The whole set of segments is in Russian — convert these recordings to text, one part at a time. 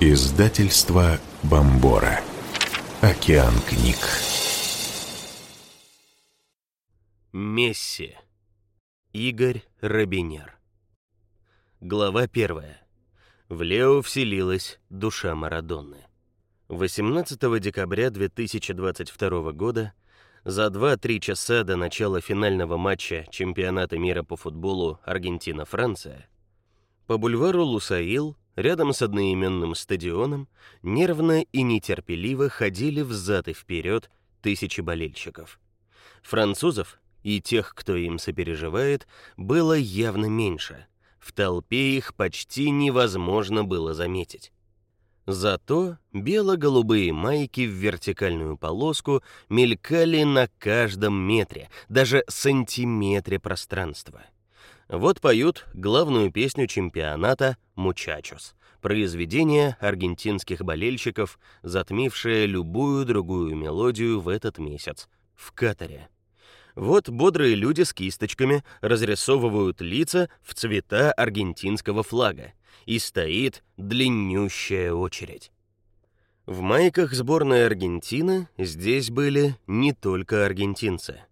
Издательство Бомбора. Океан книг. Месси. Игорь Робинер. Глава первая. В Лео вселилась душа Марадонны. 18 декабря 2022 года, за 2-3 часа до начала финального матча Чемпионата мира по футболу Аргентина-Франция, по бульвару Лусаил, рядом с одноименным стадионом, нервно и нетерпеливо ходили взад и вперед тысячи болельщиков. Французов и тех, кто им сопереживает, было явно меньше. В толпе их почти невозможно было заметить. Зато бело-голубые майки в вертикальную полоску мелькали на каждом метре, даже сантиметре пространства. Вот поют главную песню чемпионата Мучачос. Произведение аргентинских болельщиков, затмившее любую другую мелодию в этот месяц в Катаре. Вот бодрые люди с кисточками разрисовывают лица в цвета аргентинского флага, и стоит длиннющая очередь. В майках сборной Аргентины здесь были не только аргентинцы.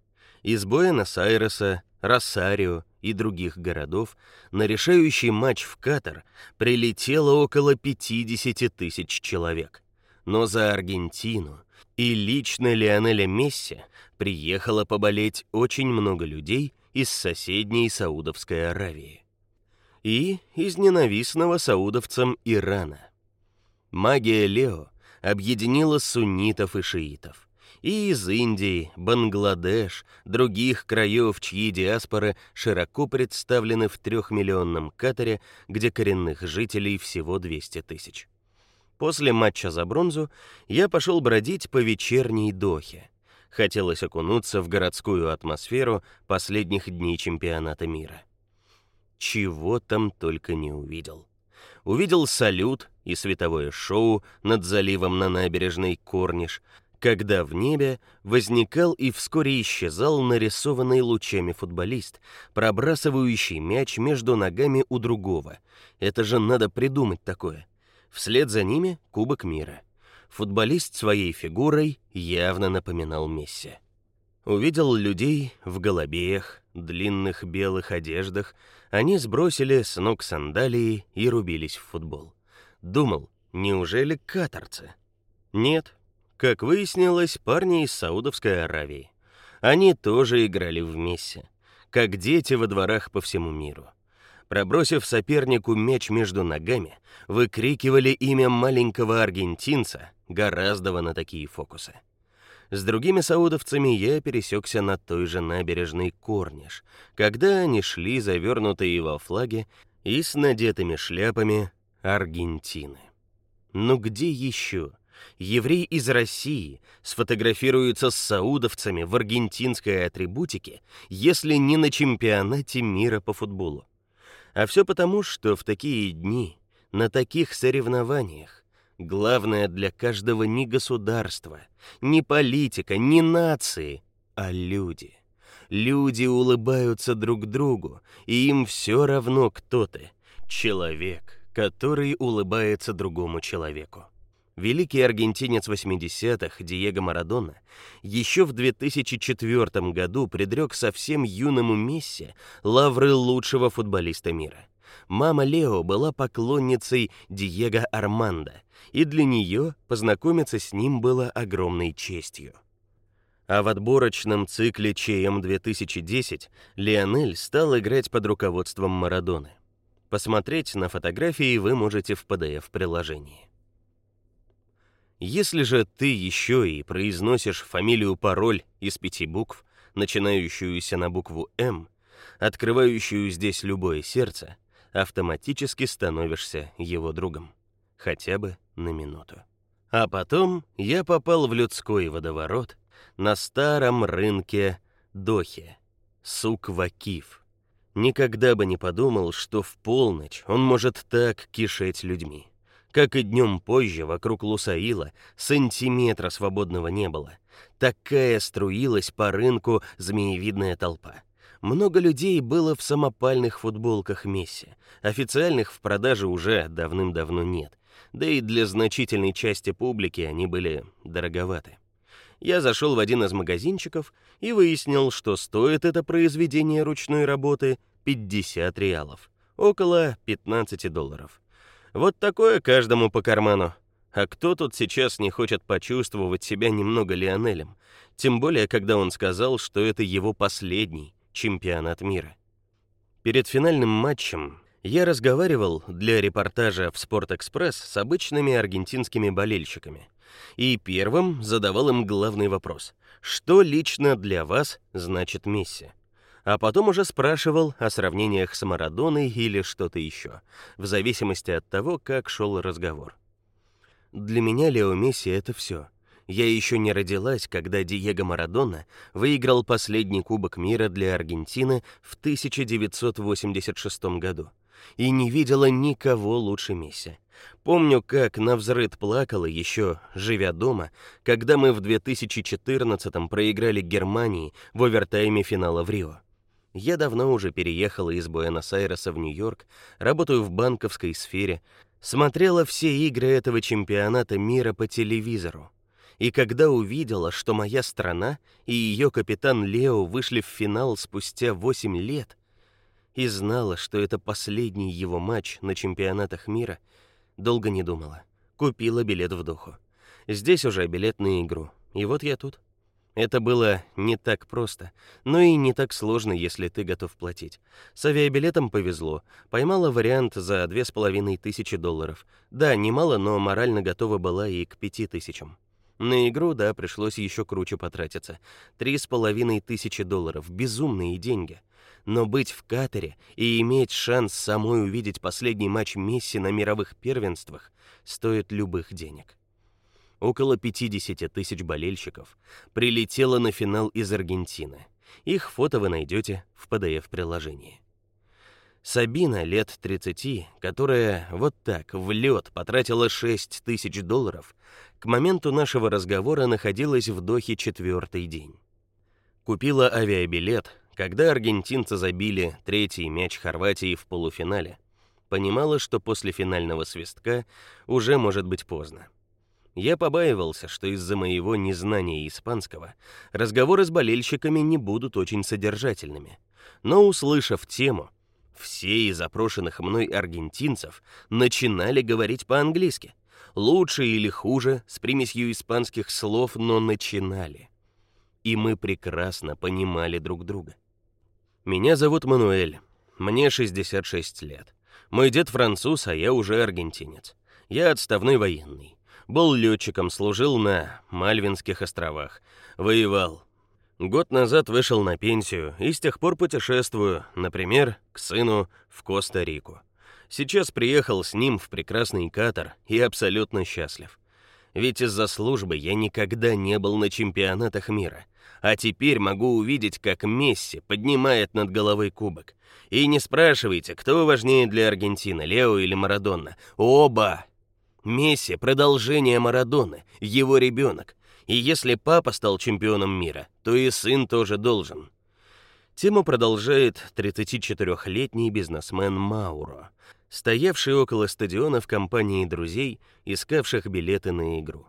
Из Буэнос-Айреса, Росарио и других городов на решающий матч в Катар прилетело около 50 тысяч человек. Но за Аргентину и лично Лионеля Месси приехало поболеть очень много людей из соседней Саудовской Аравии и из ненавистного саудовцам Ирана. Магия Лео объединила суннитов и шиитов и из Индии, Бангладеш, других краев, чьи диаспоры широко представлены в трехмиллионном Катаре, где коренных жителей всего 200 тысяч. После матча за бронзу я пошел бродить по вечерней Дохе. Хотелось окунуться в городскую атмосферу последних дней чемпионата мира. Чего там только не увидел. Увидел салют и световое шоу над заливом на набережной Корниш, когда в небе возникал и вскоре исчезал нарисованный лучами футболист, пробрасывающий мяч между ногами у другого. Это же надо придумать такое. Вслед за ними Кубок мира. Футболист своей фигурой явно напоминал Месси. Увидел людей в голубеях, длинных белых одеждах, они сбросили с ног сандалии и рубились в футбол. Думал, неужели катарцы? Нет, как выяснилось, парни из Саудовской Аравии. Они тоже играли в Месси, как дети во дворах по всему миру. Пробросив сопернику мяч между ногами, выкрикивали имя маленького аргентинца, гораздо на такие фокусы. С другими саудовцами я пересекся на той же набережной Корниш, когда они шли завернутые во флаги и с надетыми шляпами Аргентины. Ну где еще? Еврей из России сфотографируется с саудовцами в аргентинской атрибутике, если не на чемпионате мира по футболу. А все потому, что в такие дни, на таких соревнованиях, главное для каждого не государство, не политика, не нации, а люди. Люди улыбаются друг другу, и им все равно, кто ты. Человек, который улыбается другому человеку. Великий аргентинец 80-х Диего Марадона еще в 2004 году предрек совсем юному Месси лавры лучшего футболиста мира. Мама Лео была поклонницей Диего Армандо, и для нее познакомиться с ним было огромной честью. А в отборочном цикле ЧМ 2010 Лионель стал играть под руководством Марадоны. Посмотреть на фотографии вы можете в PDF-приложении. Если же ты еще и произносишь фамилию-пароль из пяти букв, начинающуюся на букву М, открывающую здесь любое сердце, автоматически становишься его другом, хотя бы на минуту. А потом я попал в людской водоворот на старом рынке Дохе, сук Вакиф. Никогда бы не подумал, что в полночь он может так кишеть людьми. Как и днем позже, вокруг Лусаила сантиметра свободного не было. Такая струилась по рынку змеевидная толпа. Много людей было в самопальных футболках Месси. Официальных в продаже уже давным-давно нет. Да и для значительной части публики они были дороговаты. Я зашел в один из магазинчиков и выяснил, что стоит это произведение ручной работы 50 реалов, около 15 долларов. Вот такое каждому по карману. А кто тут сейчас не хочет почувствовать себя немного Лионелем? Тем более, когда он сказал, что это его последний чемпионат мира. Перед финальным матчем я разговаривал для репортажа в Спортэкспресс с обычными аргентинскими болельщиками. И первым задавал им главный вопрос: что лично для вас значит Месси? А потом уже спрашивал о сравнениях с Марадоной или что-то еще, в зависимости от того, как шел разговор. Для меня Лео Месси это все. Я еще не родилась, когда Диего Марадона выиграл последний Кубок мира для Аргентины в 1986 году и не видела никого лучше Месси. Помню, как на взрыд плакала еще живя дома, когда мы в 2014 проиграли Германии в овертайме финала в Рио. Я давно уже переехала из Буэнос-Айреса в Нью-Йорк, работаю в банковской сфере, смотрела все игры этого чемпионата мира по телевизору. И когда увидела, что моя страна и ее капитан Лео вышли в финал спустя 8 лет, и знала, что это последний его матч на чемпионатах мира, долго не думала. Купила билет в Доху. Здесь уже билет на игру. И вот я тут. Это было не так просто, но и не так сложно, если ты готов платить. С авиабилетом повезло. Поймала вариант за две с половиной тысячи долларов. Да, немало, но морально готова была и к пяти тысячам. На игру, да, пришлось еще круче потратиться. Три с половиной тысячи долларов. Безумные деньги но быть в Катаре и иметь шанс самой увидеть последний матч Месси на мировых первенствах стоит любых денег. Около 50 тысяч болельщиков прилетело на финал из Аргентины. Их фото вы найдете в PDF-приложении. Сабина лет 30, которая вот так в лед потратила 6 тысяч долларов, к моменту нашего разговора находилась в Дохе четвертый день. Купила авиабилет, когда аргентинцы забили третий мяч Хорватии в полуфинале, понимала, что после финального свистка уже может быть поздно. Я побаивался, что из-за моего незнания испанского разговоры с болельщиками не будут очень содержательными. Но услышав тему, все из запрошенных мной аргентинцев начинали говорить по-английски. Лучше или хуже, с примесью испанских слов, но начинали. И мы прекрасно понимали друг друга. Меня зовут Мануэль. Мне 66 лет. Мой дед француз, а я уже аргентинец. Я отставной военный. Был летчиком, служил на Мальвинских островах, воевал. Год назад вышел на пенсию и с тех пор путешествую, например, к сыну в Коста-Рику. Сейчас приехал с ним в прекрасный Катар и абсолютно счастлив. Ведь из-за службы я никогда не был на чемпионатах мира. А теперь могу увидеть, как Месси поднимает над головой кубок. И не спрашивайте, кто важнее для Аргентины, Лео или Марадона. Оба. Месси продолжение Марадоны, его ребенок. И если папа стал чемпионом мира, то и сын тоже должен. Тему продолжает 34-летний бизнесмен Мауро, стоявший около стадиона в компании друзей, искавших билеты на игру.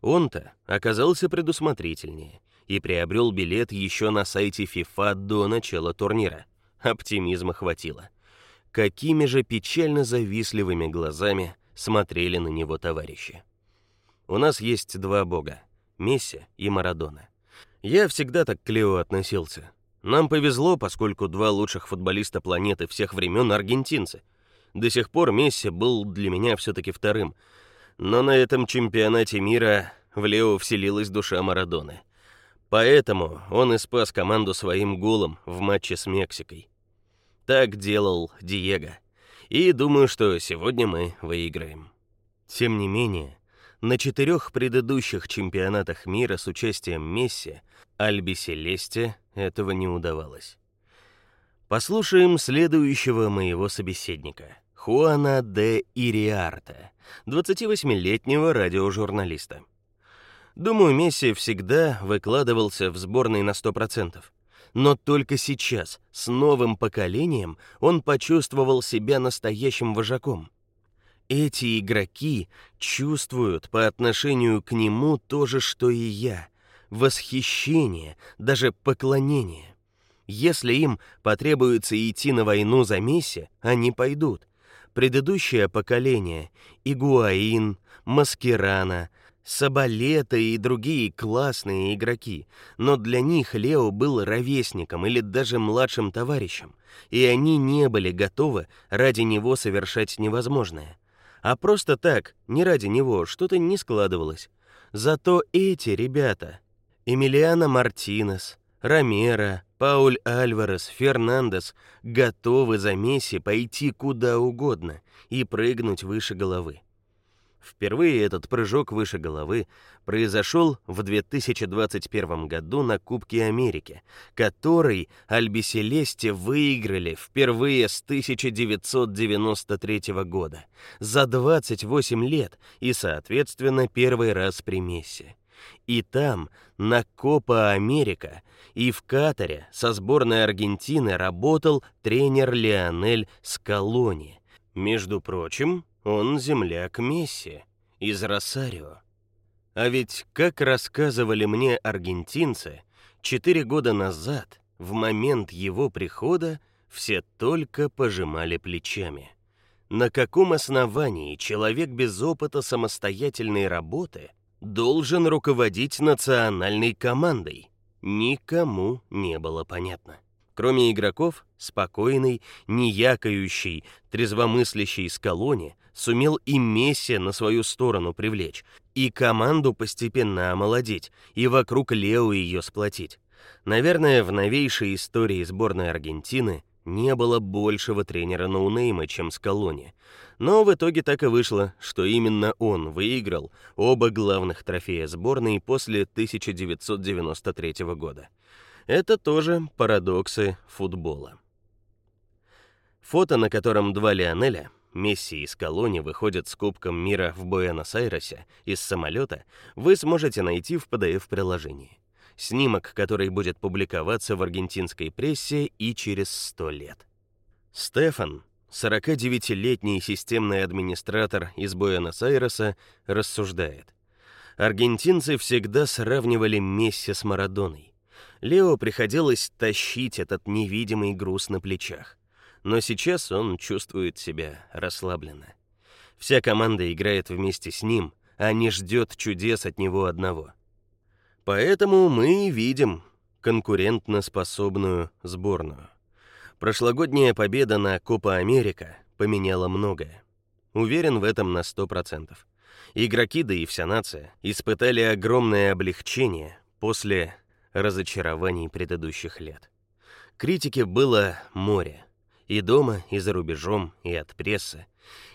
Он-то оказался предусмотрительнее и приобрел билет еще на сайте FIFA до начала турнира. Оптимизма хватило. Какими же печально завистливыми глазами смотрели на него товарищи. У нас есть два бога: Месси и Марадона. Я всегда так к Лео относился. Нам повезло, поскольку два лучших футболиста планеты всех времен аргентинцы. До сих пор Месси был для меня все таки вторым. Но на этом чемпионате мира в Лео вселилась душа Марадоны. Поэтому он и спас команду своим голом в матче с Мексикой. Так делал Диего. И думаю, что сегодня мы выиграем. Тем не менее, на четырех предыдущих чемпионатах мира с участием Месси Альби Селесте этого не удавалось. Послушаем следующего моего собеседника, Хуана де Ириарта, 28-летнего радиожурналиста. Думаю, Месси всегда выкладывался в сборной на 100%. Но только сейчас, с новым поколением, он почувствовал себя настоящим вожаком. Эти игроки чувствуют по отношению к нему то же, что и я: восхищение, даже поклонение. Если им потребуется идти на войну за Месси, они пойдут. Предыдущее поколение Игуаин, Маскерана, Сабалета и другие классные игроки, но для них Лео был ровесником или даже младшим товарищем, и они не были готовы ради него совершать невозможное. А просто так, не ради него, что-то не складывалось. Зато эти ребята, Эмилиано Мартинес, Ромеро, Пауль Альварес, Фернандес готовы за Месси пойти куда угодно и прыгнуть выше головы. Впервые этот прыжок выше головы произошел в 2021 году на Кубке Америки, который Альбиселесте выиграли впервые с 1993 года, за 28 лет и, соответственно, первый раз при Месси. И там, на Копа Америка и в Катаре со сборной Аргентины работал тренер Лионель Скалони. Между прочим, он земляк Месси из Росарио. А ведь, как рассказывали мне аргентинцы, четыре года назад, в момент его прихода, все только пожимали плечами. На каком основании человек без опыта самостоятельной работы должен руководить национальной командой? Никому не было понятно. Кроме игроков, спокойный, не якающий, трезвомыслящий Скалони сумел и Месси на свою сторону привлечь, и команду постепенно омолодить, и вокруг Лео ее сплотить. Наверное, в новейшей истории сборной Аргентины не было большего тренера ноунейма, чем Скалони. Но в итоге так и вышло, что именно он выиграл оба главных трофея сборной после 1993 года. Это тоже парадоксы футбола. Фото, на котором два Лионеля, Месси и Скалони выходят с Кубком мира в Буэнос-Айресе из самолета, вы сможете найти в PDF-приложении. Снимок, который будет публиковаться в аргентинской прессе и через 100 лет. Стефан, 49-летний системный администратор из Буэнос-Айреса, рассуждает: Аргентинцы всегда сравнивали Месси с Марадоной. Лео приходилось тащить этот невидимый груз на плечах. Но сейчас он чувствует себя расслабленно. Вся команда играет вместе с ним, а не ждет чудес от него одного. Поэтому мы видим конкурентноспособную сборную. Прошлогодняя победа на Копа Америка поменяла многое. Уверен в этом на 100%. Игроки, да и вся нация испытали огромное облегчение после разочарований предыдущих лет. Критики было море. И дома, и за рубежом, и от прессы.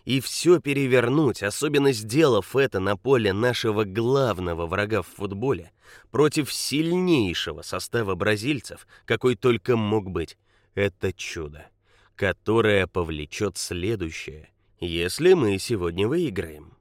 И все перевернуть, особенно сделав это на поле нашего главного врага в футболе, против сильнейшего состава бразильцев, какой только мог быть, это чудо, которое повлечет следующее, если мы сегодня выиграем.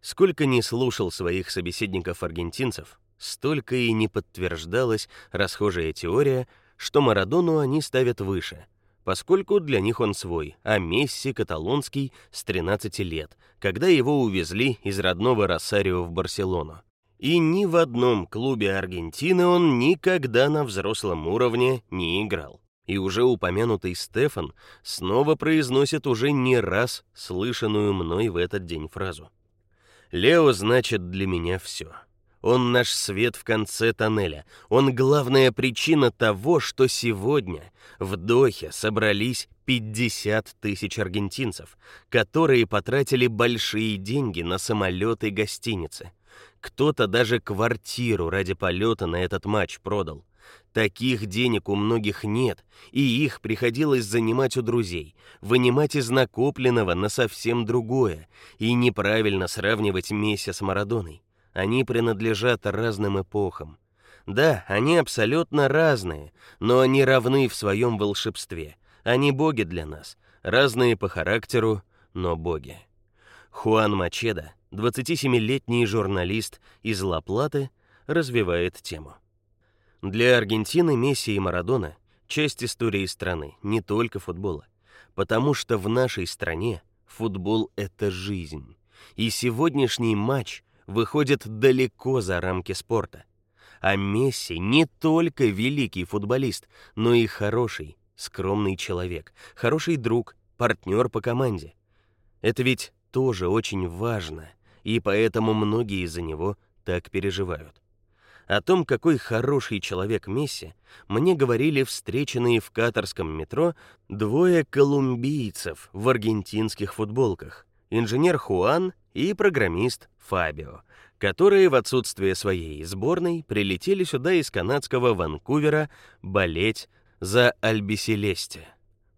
Сколько не слушал своих собеседников-аргентинцев, столько и не подтверждалась расхожая теория, что Марадону они ставят выше, поскольку для них он свой, а Месси каталонский с 13 лет, когда его увезли из родного Росарио в Барселону. И ни в одном клубе Аргентины он никогда на взрослом уровне не играл. И уже упомянутый Стефан снова произносит уже не раз слышанную мной в этот день фразу. Лео значит для меня все. Он наш свет в конце тоннеля. Он главная причина того, что сегодня в Дохе собрались 50 тысяч аргентинцев, которые потратили большие деньги на самолеты и гостиницы. Кто-то даже квартиру ради полета на этот матч продал. Таких денег у многих нет, и их приходилось занимать у друзей, вынимать из накопленного на совсем другое, и неправильно сравнивать Месси с Марадоной. Они принадлежат разным эпохам. Да, они абсолютно разные, но они равны в своем волшебстве. Они боги для нас, разные по характеру, но боги. Хуан Мачеда, 27-летний журналист из Ла-Платы, развивает тему. Для Аргентины Месси и Марадона часть истории страны, не только футбола, потому что в нашей стране футбол это жизнь. И сегодняшний матч выходит далеко за рамки спорта. А Месси не только великий футболист, но и хороший, скромный человек, хороший друг, партнер по команде. Это ведь тоже очень важно, и поэтому многие из-за него так переживают. О том, какой хороший человек Месси, мне говорили встреченные в катарском метро двое колумбийцев в аргентинских футболках: инженер Хуан и программист Фабио, которые в отсутствие своей сборной прилетели сюда из канадского Ванкувера болеть за Альбиселесте.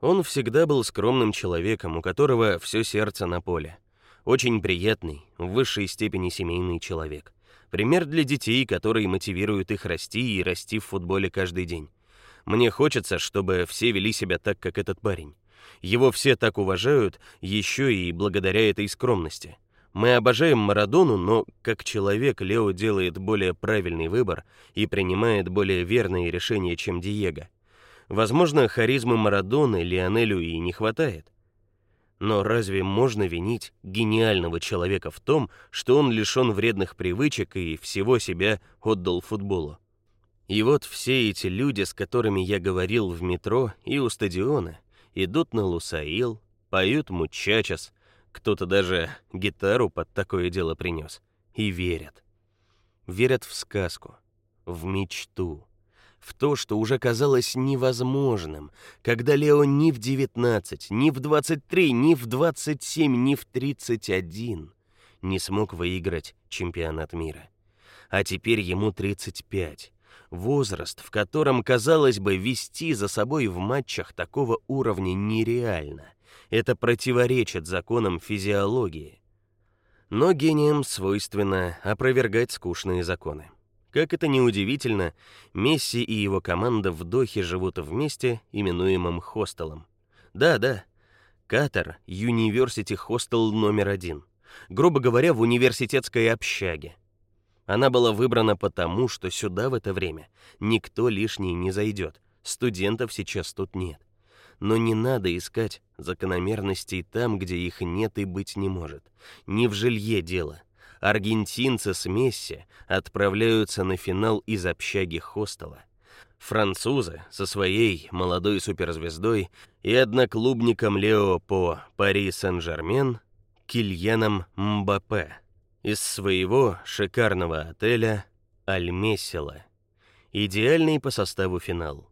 Он всегда был скромным человеком, у которого все сердце на поле. Очень приятный, в высшей степени семейный человек. Пример для детей, которые мотивируют их расти и расти в футболе каждый день. Мне хочется, чтобы все вели себя так, как этот парень. Его все так уважают, еще и благодаря этой скромности. Мы обожаем Марадону, но как человек Лео делает более правильный выбор и принимает более верные решения, чем Диего. Возможно, харизмы Марадоны Лионелю и не хватает. Но разве можно винить гениального человека в том, что он лишён вредных привычек и всего себя отдал футболу? И вот все эти люди, с которыми я говорил в метро и у стадиона, идут на Лусаил, поют мучачес, кто-то даже гитару под такое дело принес, и верят. Верят в сказку, в мечту в то, что уже казалось невозможным, когда Лео ни в 19, ни в 23, ни в 27, ни в 31 не смог выиграть чемпионат мира. А теперь ему 35. Возраст, в котором, казалось бы, вести за собой в матчах такого уровня нереально. Это противоречит законам физиологии. Но гениям свойственно опровергать скучные законы. Как это ни удивительно, Месси и его команда в Дохе живут вместе, именуемым хостелом. Да-да. Катар University Hostel номер один. Грубо говоря, в университетской общаге. Она была выбрана потому, что сюда в это время никто лишний не зайдет. Студентов сейчас тут нет. Но не надо искать закономерностей там, где их нет и быть не может. Не в жилье дело аргентинцы с Месси отправляются на финал из общаги хостела. Французы со своей молодой суперзвездой и одноклубником Лео по Пари Сен-Жермен Кильяном Мбаппе из своего шикарного отеля Альмесила. Идеальный по составу финал.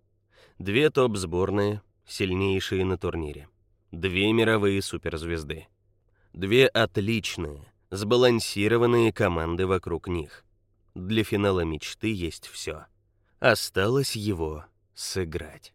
Две топ-сборные, сильнейшие на турнире. Две мировые суперзвезды. Две отличные, сбалансированные команды вокруг них. Для финала мечты есть все. Осталось его сыграть.